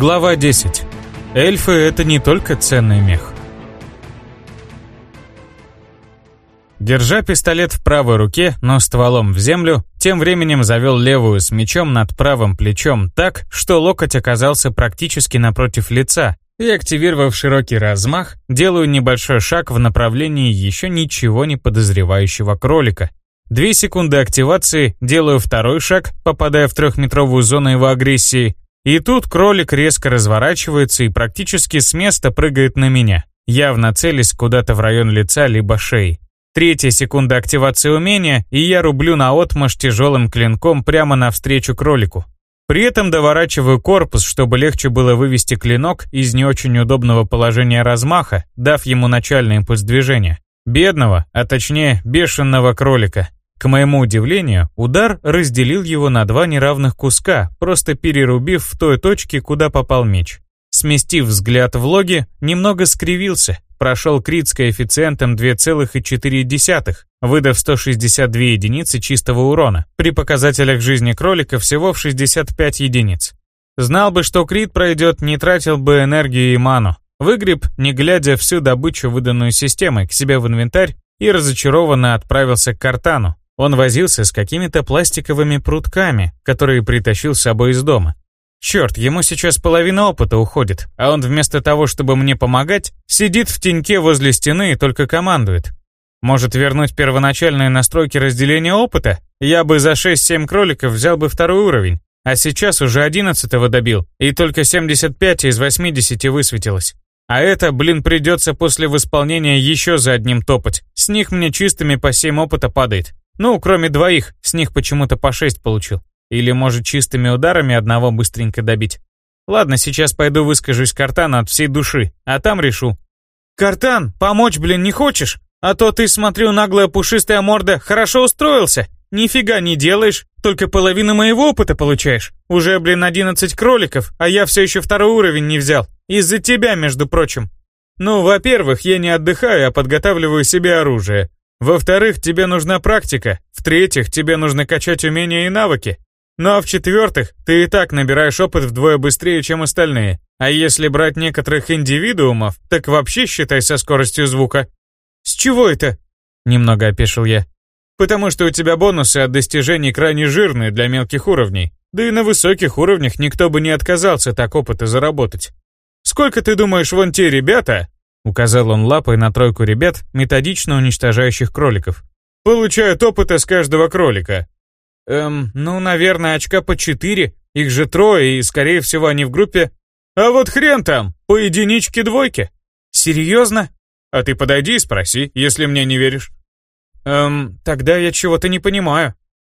Глава 10. Эльфы — это не только ценный мех. Держа пистолет в правой руке, но стволом в землю, тем временем завел левую с мечом над правым плечом так, что локоть оказался практически напротив лица, и, активировав широкий размах, делаю небольшой шаг в направлении еще ничего не подозревающего кролика. Две секунды активации, делаю второй шаг, попадая в трехметровую зону его агрессии, и тут кролик резко разворачивается и практически с места прыгает на меня, явно целясь куда-то в район лица либо шеи. Третья секунда активации умения, и я рублю на отмашь тяжелым клинком прямо навстречу кролику. При этом доворачиваю корпус, чтобы легче было вывести клинок из не очень удобного положения размаха, дав ему начальный импульс движения. Бедного, а точнее бешеного кролика. К моему удивлению, удар разделил его на два неравных куска, просто перерубив в той точке, куда попал меч. Сместив взгляд в логи, немного скривился, прошел крит с коэффициентом 2,4, выдав 162 единицы чистого урона, при показателях жизни кролика всего в 65 единиц. Знал бы, что крит пройдет, не тратил бы энергию и ману. Выгреб, не глядя всю добычу, выданную системой, к себе в инвентарь и разочарованно отправился к картану, он возился с какими-то пластиковыми прутками, которые притащил с собой из дома. Черт, ему сейчас половина опыта уходит, а он вместо того, чтобы мне помогать, сидит в теньке возле стены и только командует. Может вернуть первоначальные настройки разделения опыта? Я бы за 6-7 кроликов взял бы второй уровень, а сейчас уже 11 добил, и только 75 из 80 высветилось. А это, блин, придется после восполнения еще за одним топать. С них мне чистыми по 7 опыта падает. Ну, кроме двоих, с них почему-то по шесть получил. Или, может, чистыми ударами одного быстренько добить. Ладно, сейчас пойду выскажусь Картану от всей души, а там решу. «Картан, помочь, блин, не хочешь? А то ты, смотрю, наглая пушистая морда, хорошо устроился. Нифига не делаешь, только половину моего опыта получаешь. Уже, блин, 11 кроликов, а я все еще второй уровень не взял. Из-за тебя, между прочим. Ну, во-первых, я не отдыхаю, а подготавливаю себе оружие. Во-вторых, тебе нужна практика. В-третьих, тебе нужно качать умения и навыки. Ну а в-четвертых, ты и так набираешь опыт вдвое быстрее, чем остальные. А если брать некоторых индивидуумов, так вообще считай со скоростью звука. С чего это? Немного опешил я. Потому что у тебя бонусы от достижений крайне жирные для мелких уровней. Да и на высоких уровнях никто бы не отказался так опыта заработать. Сколько ты думаешь, вон те ребята, Указал он лапой на тройку ребят, методично уничтожающих кроликов. «Получают опыта с каждого кролика». «Эм, ну, наверное, очка по четыре. Их же трое, и, скорее всего, они в группе». «А вот хрен там, по единичке-двойке». «Серьезно?» «А ты подойди и спроси, если мне не веришь». «Эм, тогда я чего-то не понимаю».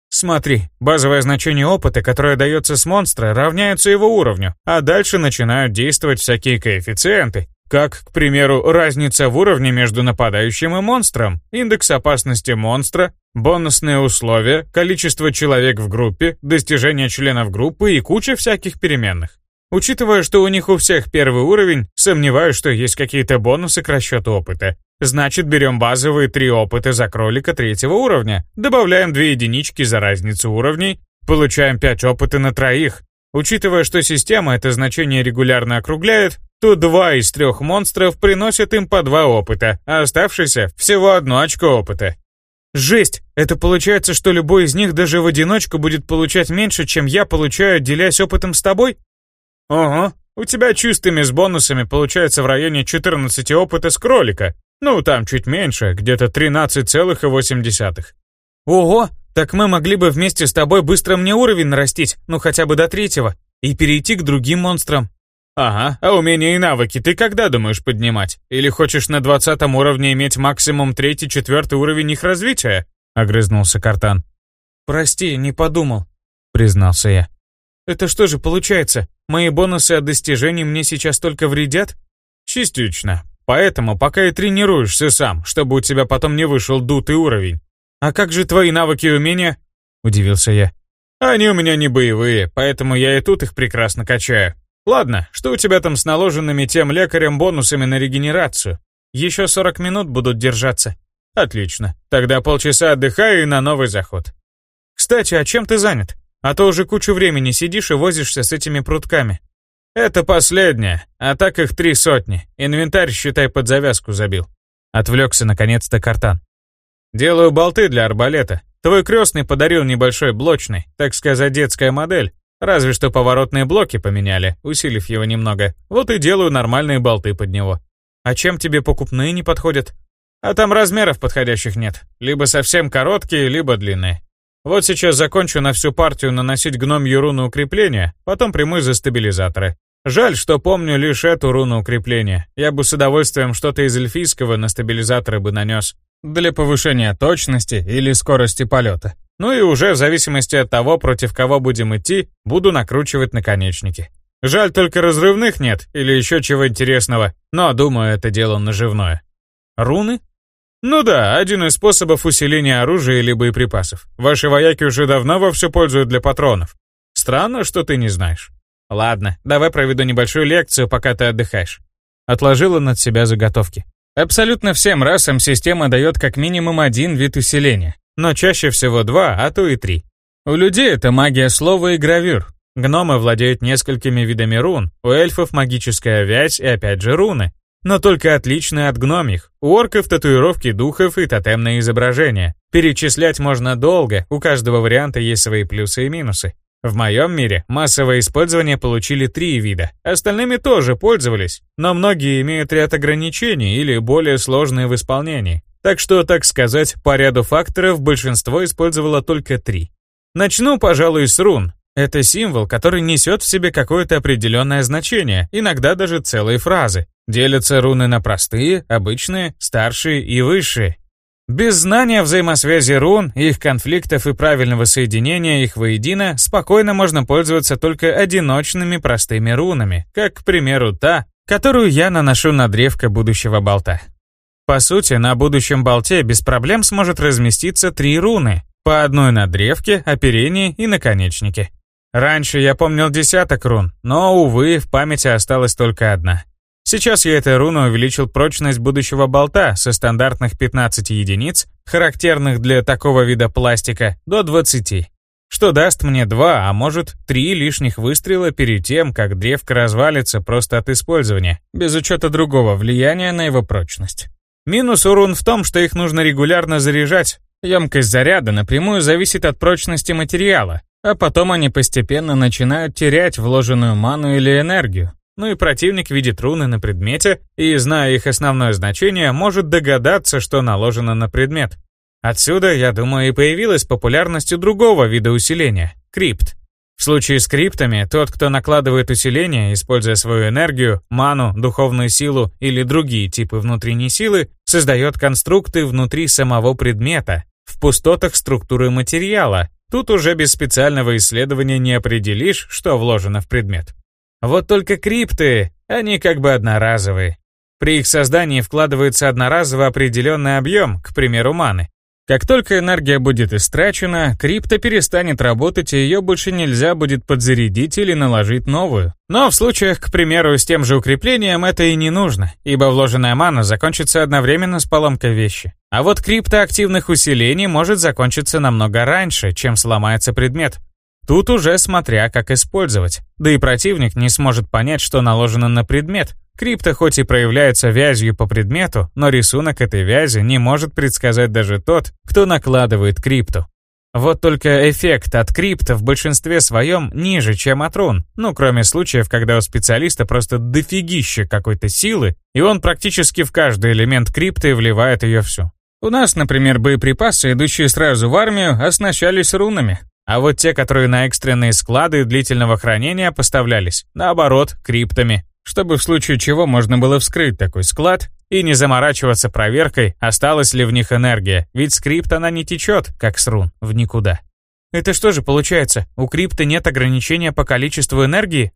Смотри, базовое значение опыта, которое дается с монстра, равняется его уровню, а дальше начинают действовать всякие коэффициенты, как, к примеру, разница в уровне между нападающим и монстром, индекс опасности монстра, бонусные условия, количество человек в группе, достижения членов группы и куча всяких переменных. Учитывая, что у них у всех первый уровень, сомневаюсь, что есть какие-то бонусы к расчету опыта. Значит, берем базовые три опыта за кролика третьего уровня, добавляем две единички за разницу уровней, получаем пять опыта на троих. Учитывая, что система это значение регулярно округляет, то два из трех монстров приносят им по два опыта, а оставшийся всего одно очко опыта. Жесть! Это получается, что любой из них даже в одиночку будет получать меньше, чем я получаю, делясь опытом с тобой? Ого, у тебя чистыми с бонусами получается в районе 14 опыта с кролика. Ну, там чуть меньше, где-то 13,8. Ого, так мы могли бы вместе с тобой быстро мне уровень нарастить, ну хотя бы до третьего, и перейти к другим монстрам. Ага, а умения и навыки ты когда думаешь поднимать? Или хочешь на двадцатом уровне иметь максимум третий-четвертый уровень их развития? Огрызнулся Картан. Прости, не подумал, признался я. Это что же получается? Мои бонусы от достижений мне сейчас только вредят? Частично. Поэтому пока и тренируешься сам, чтобы у тебя потом не вышел дутый уровень. А как же твои навыки и умения? Удивился я. Они у меня не боевые, поэтому я и тут их прекрасно качаю. Ладно, что у тебя там с наложенными тем лекарем бонусами на регенерацию? Еще 40 минут будут держаться. Отлично. Тогда полчаса отдыхаю и на новый заход. Кстати, а чем ты занят? А то уже кучу времени сидишь и возишься с этими прутками. Это последняя, а так их три сотни. Инвентарь, считай, под завязку забил. Отвлекся наконец-то Картан. Делаю болты для арбалета. Твой крестный подарил небольшой блочный, так сказать, детская модель. Разве что поворотные блоки поменяли, усилив его немного. Вот и делаю нормальные болты под него. А чем тебе покупные не подходят? А там размеров подходящих нет. Либо совсем короткие, либо длинные. Вот сейчас закончу на всю партию наносить гномью руну укрепления, потом примусь за стабилизаторы. Жаль, что помню лишь эту руну укрепления. Я бы с удовольствием что-то из эльфийского на стабилизаторы бы нанес. Для повышения точности или скорости полета. Ну и уже в зависимости от того, против кого будем идти, буду накручивать наконечники. Жаль, только разрывных нет или еще чего интересного, но, думаю, это дело наживное. Руны? Ну да, один из способов усиления оружия или боеприпасов. Ваши вояки уже давно во все пользуют для патронов. Странно, что ты не знаешь. Ладно, давай проведу небольшую лекцию, пока ты отдыхаешь. Отложила над себя заготовки. Абсолютно всем расам система дает как минимум один вид усиления, но чаще всего два, а то и три. У людей это магия слова и гравюр, Гномы владеют несколькими видами рун, у эльфов магическая вязь и опять же руны, но только отличные от гномих. У орков татуировки духов и тотемные изображения. Перечислять можно долго, у каждого варианта есть свои плюсы и минусы. В моем мире массовое использование получили три вида, остальными тоже пользовались, но многие имеют ряд ограничений или более сложные в исполнении. Так что, так сказать, по ряду факторов большинство использовало только три. Начну, пожалуй, с рун, это символ, который несет в себе какое-то определенное значение, иногда даже целые фразы. Делятся руны на простые, обычные, старшие и высшие. Без знания взаимосвязи рун, их конфликтов и правильного соединения их воедино, спокойно можно пользоваться только одиночными простыми рунами, как, к примеру, та, которую я наношу на древко будущего болта. По сути, на будущем болте без проблем сможет разместиться три руны, по одной на древке, оперении и наконечнике. Раньше я помнил десяток рун, но, увы, в памяти осталась только одна. Сейчас я этой руной увеличил прочность будущего болта со стандартных 15 единиц, характерных для такого вида пластика, до 20, что даст мне 2, а может 3 лишних выстрела перед тем, как древко развалится просто от использования, без учета другого влияния на его прочность. Минус у рун в том, что их нужно регулярно заряжать. Емкость заряда напрямую зависит от прочности материала, а потом они постепенно начинают терять вложенную ману или энергию. Ну и противник видит руны на предмете и, зная их основное значение, может догадаться, что наложено на предмет. Отсюда, я думаю, и появилась популярность другого вида усиления — крипт. В случае с криптами, тот, кто накладывает усиление, используя свою энергию, ману, духовную силу или другие типы внутренней силы, создает конструкты внутри самого предмета, в пустотах структуры материала, Тут уже без специального исследования не определишь, что вложено в предмет. Вот только крипты, они как бы одноразовые. При их создании вкладывается одноразово определенный объем, к примеру, маны. Как только энергия будет истрачена, крипта перестанет работать и ее больше нельзя будет подзарядить или наложить новую. Но в случаях, к примеру, с тем же укреплением это и не нужно, ибо вложенная мана закончится одновременно с поломкой вещи. А вот крипта активных усилений может закончиться намного раньше, чем сломается предмет. Тут уже смотря как использовать. Да и противник не сможет понять, что наложено на предмет, Крипта хоть и проявляется вязью по предмету, но рисунок этой вязи не может предсказать даже тот, кто накладывает крипту. Вот только эффект от крипта в большинстве своем ниже, чем от рун, ну кроме случаев, когда у специалиста просто дофигища какой-то силы, и он практически в каждый элемент крипты вливает ее всю. У нас, например, боеприпасы, идущие сразу в армию, оснащались рунами, а вот те, которые на экстренные склады длительного хранения поставлялись, наоборот, криптами чтобы в случае чего можно было вскрыть такой склад и не заморачиваться проверкой, осталась ли в них энергия, ведь скрипт она не течет, как с рун, в никуда. Это что же получается, у крипта нет ограничения по количеству энергии?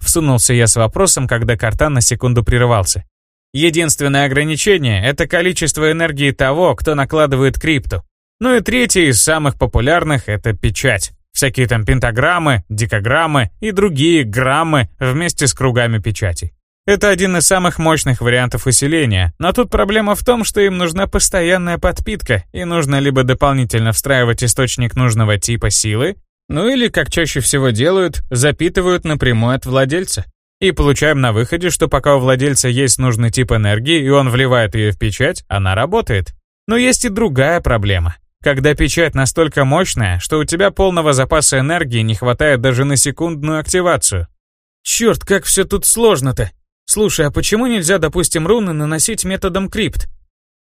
Всунулся я с вопросом, когда картан на секунду прерывался. Единственное ограничение — это количество энергии того, кто накладывает крипту. Ну и третье из самых популярных — это печать. Всякие там пентаграммы, дикограммы и другие граммы вместе с кругами печати. Это один из самых мощных вариантов усиления, но тут проблема в том, что им нужна постоянная подпитка, и нужно либо дополнительно встраивать источник нужного типа силы, ну или, как чаще всего делают, запитывают напрямую от владельца. И получаем на выходе, что пока у владельца есть нужный тип энергии, и он вливает ее в печать, она работает. Но есть и другая проблема. Когда печать настолько мощная, что у тебя полного запаса энергии не хватает даже на секундную активацию. Черт, как все тут сложно-то. Слушай, а почему нельзя, допустим, руны наносить методом крипт?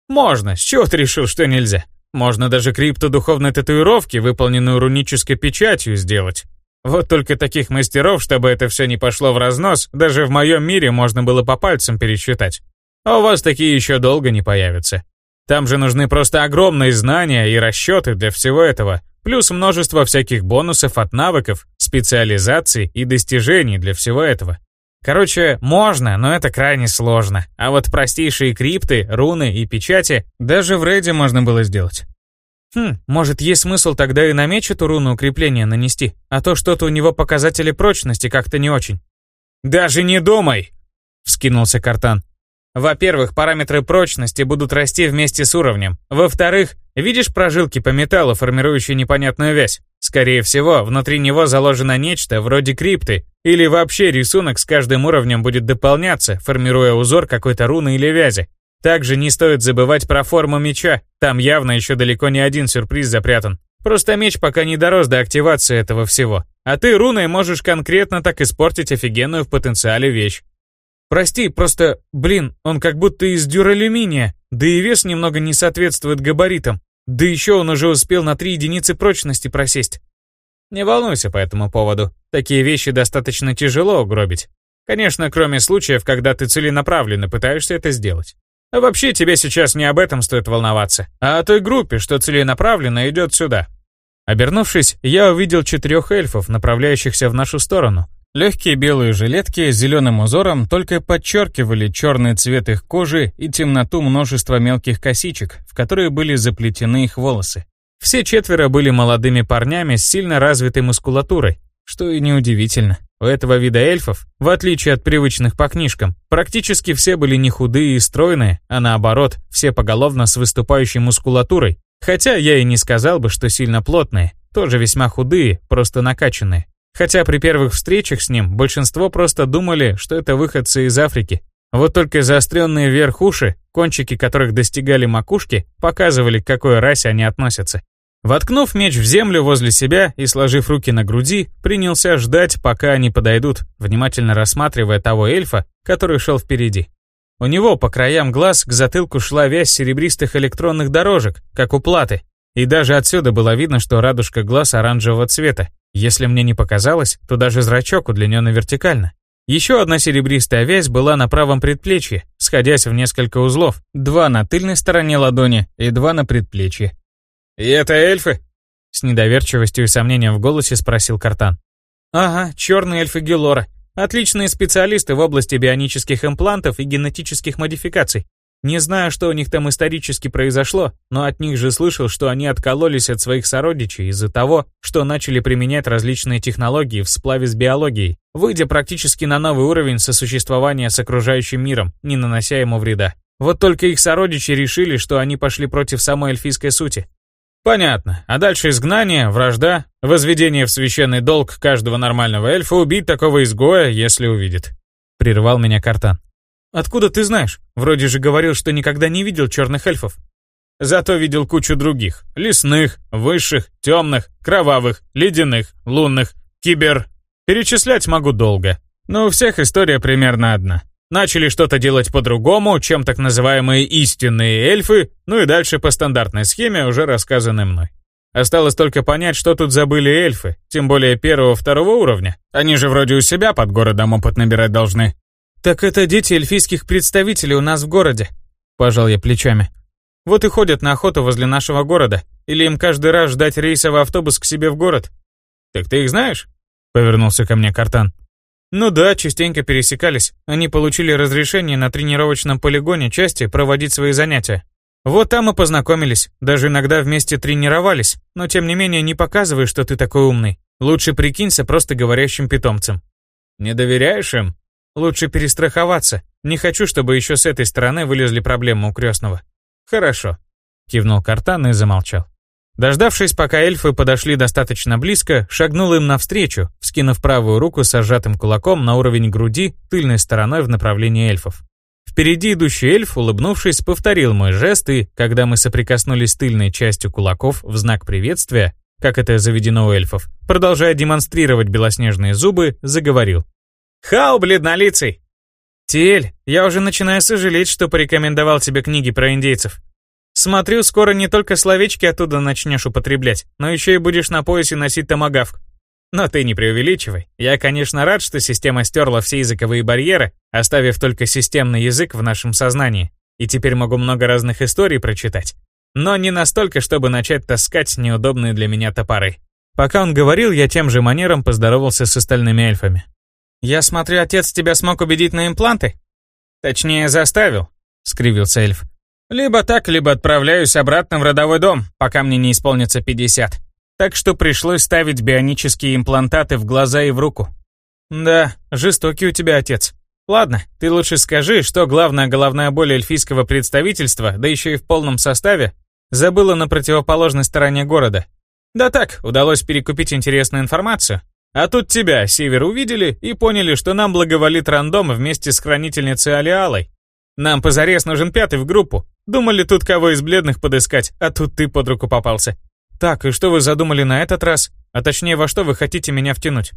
Можно, с чего ты решил, что нельзя? Можно даже крипту духовной татуировки, выполненную рунической печатью, сделать. Вот только таких мастеров, чтобы это все не пошло в разнос, даже в моем мире можно было по пальцам пересчитать. А у вас такие еще долго не появятся. Там же нужны просто огромные знания и расчеты для всего этого, плюс множество всяких бонусов от навыков, специализаций и достижений для всего этого. Короче, можно, но это крайне сложно. А вот простейшие крипты, руны и печати даже в рейде можно было сделать. Хм, может есть смысл тогда и на меч эту руну укрепления нанести, а то что-то у него показатели прочности как-то не очень. «Даже не думай!» — вскинулся Картан. Во-первых, параметры прочности будут расти вместе с уровнем. Во-вторых, видишь прожилки по металлу, формирующие непонятную вязь? Скорее всего, внутри него заложено нечто вроде крипты, или вообще рисунок с каждым уровнем будет дополняться, формируя узор какой-то руны или вязи. Также не стоит забывать про форму меча, там явно еще далеко не один сюрприз запрятан. Просто меч пока не дорос до активации этого всего. А ты руной можешь конкретно так испортить офигенную в потенциале вещь. Прости, просто, блин, он как будто из дюралюминия, да и вес немного не соответствует габаритам. Да еще он уже успел на три единицы прочности просесть. Не волнуйся по этому поводу. Такие вещи достаточно тяжело угробить. Конечно, кроме случаев, когда ты целенаправленно пытаешься это сделать. А вообще тебе сейчас не об этом стоит волноваться, а о той группе, что целенаправленно идет сюда. Обернувшись, я увидел четырех эльфов, направляющихся в нашу сторону. Легкие белые жилетки с зеленым узором только подчеркивали черный цвет их кожи и темноту множества мелких косичек, в которые были заплетены их волосы. Все четверо были молодыми парнями с сильно развитой мускулатурой, что и неудивительно. У этого вида эльфов, в отличие от привычных по книжкам, практически все были не худые и стройные, а наоборот, все поголовно с выступающей мускулатурой, хотя я и не сказал бы, что сильно плотные, тоже весьма худые, просто накачанные. Хотя при первых встречах с ним большинство просто думали, что это выходцы из Африки. Вот только заостренные вверх уши, кончики которых достигали макушки, показывали, к какой расе они относятся. Воткнув меч в землю возле себя и сложив руки на груди, принялся ждать, пока они подойдут, внимательно рассматривая того эльфа, который шел впереди. У него по краям глаз к затылку шла вязь серебристых электронных дорожек, как у платы, и даже отсюда было видно, что радужка глаз оранжевого цвета. Если мне не показалось, то даже зрачок удлинен вертикально. Еще одна серебристая вязь была на правом предплечье, сходясь в несколько узлов, два на тыльной стороне ладони и два на предплечье. «И это эльфы?» С недоверчивостью и сомнением в голосе спросил Картан. «Ага, черные эльфы Гелора. Отличные специалисты в области бионических имплантов и генетических модификаций. Не знаю, что у них там исторически произошло, но от них же слышал, что они откололись от своих сородичей из-за того, что начали применять различные технологии в сплаве с биологией, выйдя практически на новый уровень сосуществования с окружающим миром, не нанося ему вреда. Вот только их сородичи решили, что они пошли против самой эльфийской сути, Понятно. А дальше изгнание, вражда, возведение в священный долг каждого нормального эльфа убить такого изгоя, если увидит. Прервал меня Картан. Откуда ты знаешь? Вроде же говорил, что никогда не видел черных эльфов. Зато видел кучу других. Лесных, высших, темных, кровавых, ледяных, лунных, кибер. Перечислять могу долго. Но у всех история примерно одна. Начали что-то делать по-другому, чем так называемые истинные эльфы, ну и дальше по стандартной схеме, уже рассказанной мной. Осталось только понять, что тут забыли эльфы, тем более первого-второго уровня. Они же вроде у себя под городом опыт набирать должны. «Так это дети эльфийских представителей у нас в городе», — пожал я плечами. «Вот и ходят на охоту возле нашего города. Или им каждый раз ждать рейсовый автобус к себе в город?» «Так ты их знаешь?» — повернулся ко мне Картан. Ну да, частенько пересекались. Они получили разрешение на тренировочном полигоне части проводить свои занятия. Вот там и познакомились, даже иногда вместе тренировались, но тем не менее не показывай, что ты такой умный. Лучше прикинься просто говорящим питомцем. Не доверяешь им? Лучше перестраховаться. Не хочу, чтобы еще с этой стороны вылезли проблемы у крестного. Хорошо. Кивнул Картан и замолчал. Дождавшись, пока эльфы подошли достаточно близко, шагнул им навстречу, вскинув правую руку с сжатым кулаком на уровень груди тыльной стороной в направлении эльфов. Впереди идущий эльф, улыбнувшись, повторил мой жест и, когда мы соприкоснулись тыльной частью кулаков в знак приветствия, как это заведено у эльфов, продолжая демонстрировать белоснежные зубы, заговорил. «Хау, бледнолицый!» «Тиэль, я уже начинаю сожалеть, что порекомендовал тебе книги про индейцев. Смотрю, скоро не только словечки оттуда начнешь употреблять, но еще и будешь на поясе носить томагавк. Но ты не преувеличивай. Я, конечно, рад, что система стерла все языковые барьеры, оставив только системный язык в нашем сознании. И теперь могу много разных историй прочитать. Но не настолько, чтобы начать таскать неудобные для меня топоры. Пока он говорил, я тем же манером поздоровался с остальными эльфами. «Я смотрю, отец тебя смог убедить на импланты?» «Точнее, заставил», — скривился эльф. Либо так, либо отправляюсь обратно в родовой дом, пока мне не исполнится 50. Так что пришлось ставить бионические имплантаты в глаза и в руку. Да, жестокий у тебя отец. Ладно, ты лучше скажи, что главная головная боль эльфийского представительства, да еще и в полном составе, забыла на противоположной стороне города. Да так, удалось перекупить интересную информацию. А тут тебя, Север, увидели и поняли, что нам благоволит рандом вместе с хранительницей Алиалой. Нам позарез нужен пятый в группу. Думали тут кого из бледных подыскать, а тут ты под руку попался. Так, и что вы задумали на этот раз? А точнее, во что вы хотите меня втянуть?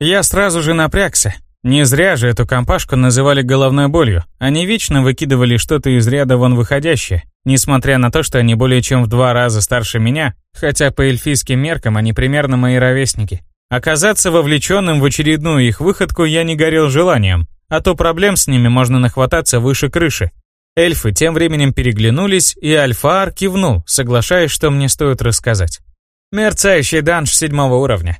Я сразу же напрягся. Не зря же эту компашку называли головной болью. Они вечно выкидывали что-то из ряда вон выходящее, несмотря на то, что они более чем в два раза старше меня, хотя по эльфийским меркам они примерно мои ровесники. Оказаться вовлеченным в очередную их выходку я не горел желанием, а то проблем с ними можно нахвататься выше крыши. Эльфы тем временем переглянулись, и Альфаар кивнул, соглашаясь, что мне стоит рассказать. Мерцающий данж седьмого уровня.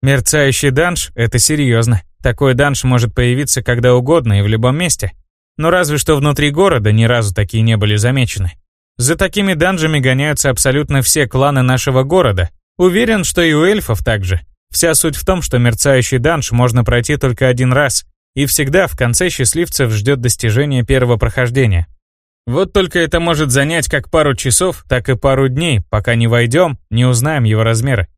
Мерцающий данж — это серьезно. Такой данж может появиться когда угодно и в любом месте. Но разве что внутри города ни разу такие не были замечены. За такими данжами гоняются абсолютно все кланы нашего города. Уверен, что и у эльфов также. Вся суть в том, что мерцающий данж можно пройти только один раз, и всегда в конце счастливцев ждет достижение первого прохождения. Вот только это может занять как пару часов, так и пару дней, пока не войдем, не узнаем его размеры.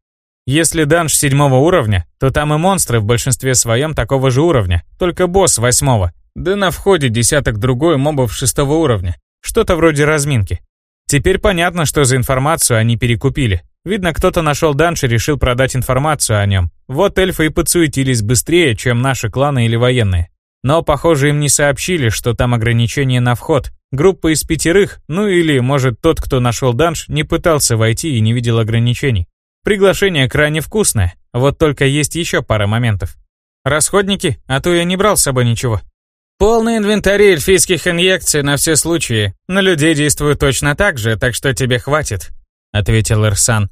Если данж седьмого уровня, то там и монстры в большинстве своем такого же уровня, только босс восьмого, да на входе десяток другой мобов шестого уровня, что-то вроде разминки. Теперь понятно, что за информацию они перекупили. Видно, кто-то нашел данж и решил продать информацию о нем. Вот эльфы и подсуетились быстрее, чем наши кланы или военные. Но, похоже, им не сообщили, что там ограничение на вход. Группа из пятерых, ну или, может, тот, кто нашел данж, не пытался войти и не видел ограничений. Приглашение крайне вкусное, вот только есть еще пара моментов. Расходники, а то я не брал с собой ничего. Полный инвентарь эльфийских инъекций на все случаи. На людей действуют точно так же, так что тебе хватит, ответил Эрсан.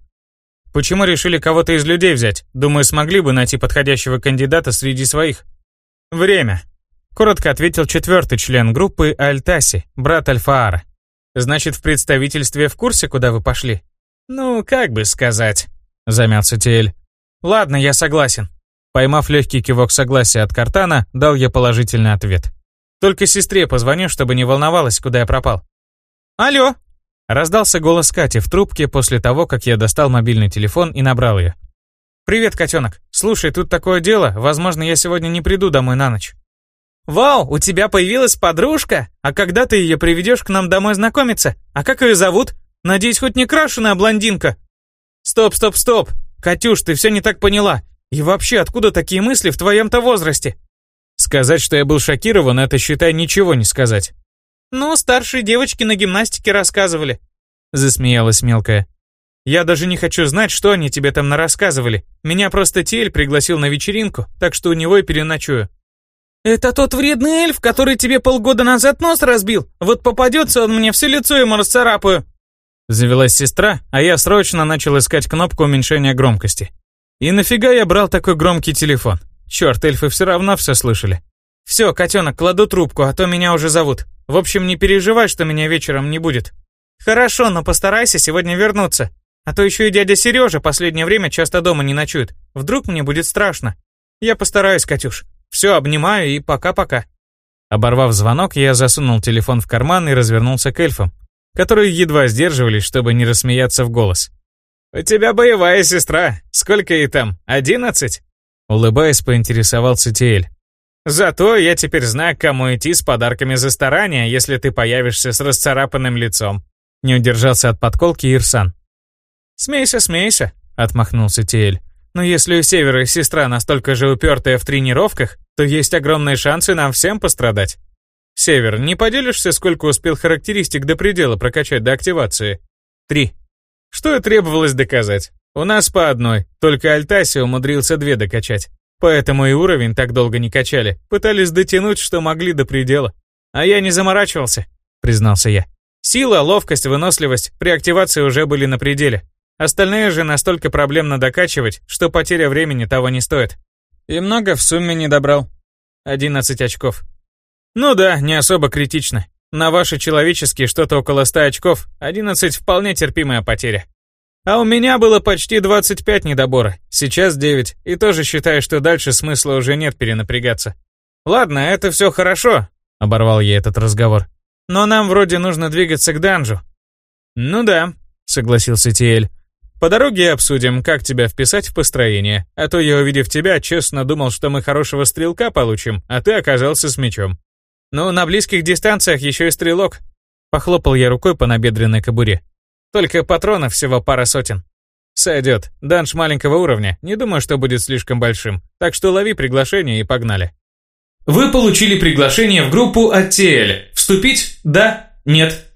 Почему решили кого-то из людей взять? Думаю, смогли бы найти подходящего кандидата среди своих. Время. Коротко ответил четвертый член группы Альтаси, брат Альфаара. Значит, в представительстве в курсе, куда вы пошли? Ну, как бы сказать, замялся Тиэль. Ладно, я согласен. Поймав легкий кивок согласия от Картана, дал я положительный ответ. Только сестре позвоню, чтобы не волновалась, куда я пропал. Алло, Раздался голос Кати в трубке после того, как я достал мобильный телефон и набрал ее. «Привет, котенок. Слушай, тут такое дело, возможно, я сегодня не приду домой на ночь». «Вау, у тебя появилась подружка? А когда ты ее приведешь к нам домой знакомиться? А как ее зовут? Надеюсь, хоть не крашеная блондинка?» «Стоп, стоп, стоп! Катюш, ты все не так поняла. И вообще, откуда такие мысли в твоем-то возрасте?» Сказать, что я был шокирован, это, считай, ничего не сказать. «Ну, старшие девочки на гимнастике рассказывали», — засмеялась мелкая. «Я даже не хочу знать, что они тебе там нарассказывали. Меня просто Тель пригласил на вечеринку, так что у него и переночую». «Это тот вредный эльф, который тебе полгода назад нос разбил? Вот попадется он мне, все лицо ему расцарапаю». Завелась сестра, а я срочно начал искать кнопку уменьшения громкости. И нафига я брал такой громкий телефон? Черт, эльфы все равно все слышали. «Все, котенок, кладу трубку, а то меня уже зовут. В общем, не переживай, что меня вечером не будет». «Хорошо, но постарайся сегодня вернуться. А то еще и дядя Сережа последнее время часто дома не ночует. Вдруг мне будет страшно. Я постараюсь, Катюш. Все, обнимаю и пока-пока». Оборвав звонок, я засунул телефон в карман и развернулся к эльфам, которые едва сдерживались, чтобы не рассмеяться в голос. «У тебя боевая сестра. Сколько ей там? Одиннадцать?» Улыбаясь, поинтересовался Тиэль. «Зато я теперь знаю, кому идти с подарками за старание, если ты появишься с расцарапанным лицом». Не удержался от подколки Ирсан. «Смейся, смейся», — отмахнулся Тиэль. «Но если у Севера сестра настолько же упертая в тренировках, то есть огромные шансы нам всем пострадать. Север, не поделишься, сколько успел характеристик до предела прокачать до активации? Три. Что и требовалось доказать. У нас по одной, только Альтаси умудрился две докачать. Поэтому и уровень так долго не качали. Пытались дотянуть, что могли до предела. А я не заморачивался, признался я. Сила, ловкость, выносливость при активации уже были на пределе. Остальные же настолько проблемно докачивать, что потеря времени того не стоит. И много в сумме не добрал. 11 очков. Ну да, не особо критично. На ваши человеческие что-то около 100 очков, 11 вполне терпимая потеря. А у меня было почти 25 недобора, сейчас 9, и тоже считаю, что дальше смысла уже нет перенапрягаться. Ладно, это все хорошо, оборвал я этот разговор. Но нам вроде нужно двигаться к данжу. Ну да, согласился Тиэль. По дороге обсудим, как тебя вписать в построение, а то я, увидев тебя, честно думал, что мы хорошего стрелка получим, а ты оказался с мечом. Ну, на близких дистанциях еще и стрелок. Похлопал я рукой по набедренной кобуре. Только патронов всего пара сотен. Сойдет. Данж маленького уровня. Не думаю, что будет слишком большим. Так что лови приглашение и погнали. Вы получили приглашение в группу от TL. Вступить? Да? Нет?